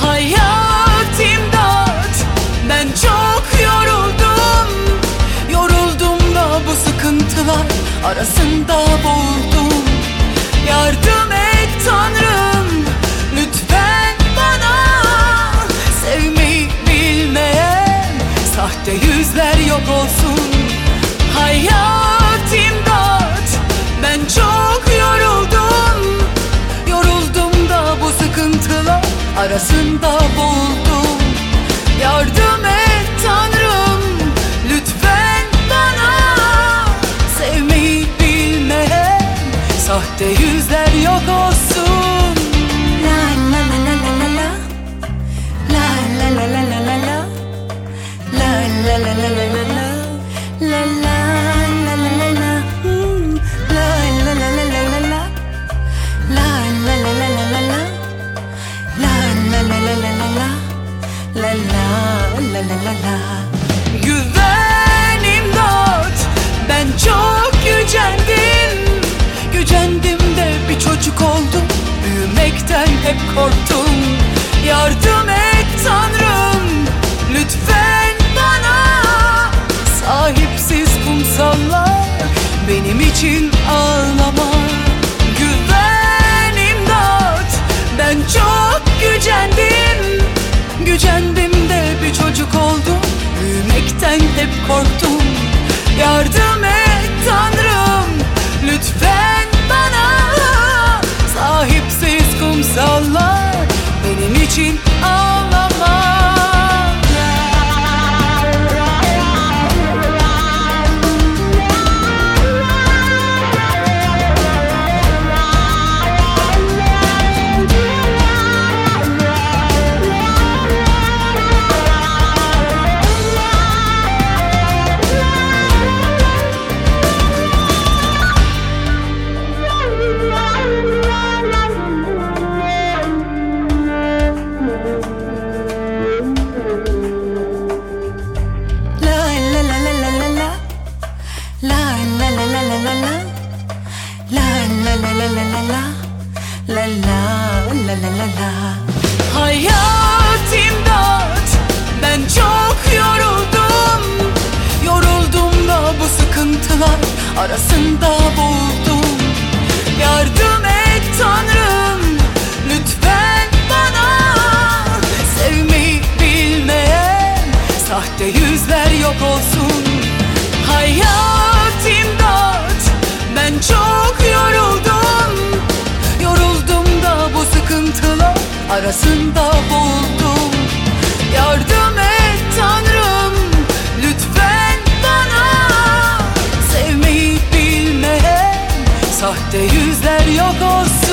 Hayat ben çok yoruldum. Yoruldum da bu sıkıntılar arasında boğuldum yok olsun. Hayat imdat. Ben çok yoruldum. Yoruldum da bu sıkıntılar arasında la la la. Güven imdat Ben çok gücendim. Gücendim de bir çocuk oldum Büyümekten hep korktum. Yardım et Tanrım Lütfen bana. Sahipsiz kumsallar Benim için hep korktum. Yardım et Tanrım Lütfen bana. Sahipsiz kumsallar Benim için La la la la la la. Hayat imdat. Ben çok yoruldum. Yoruldum da bu sıkıntılar arasında boğuldum arasında boğuldum Yardım et Tanrım Lütfen bana. Sevmeyi bilmeyen Sahte yüzler yok olsun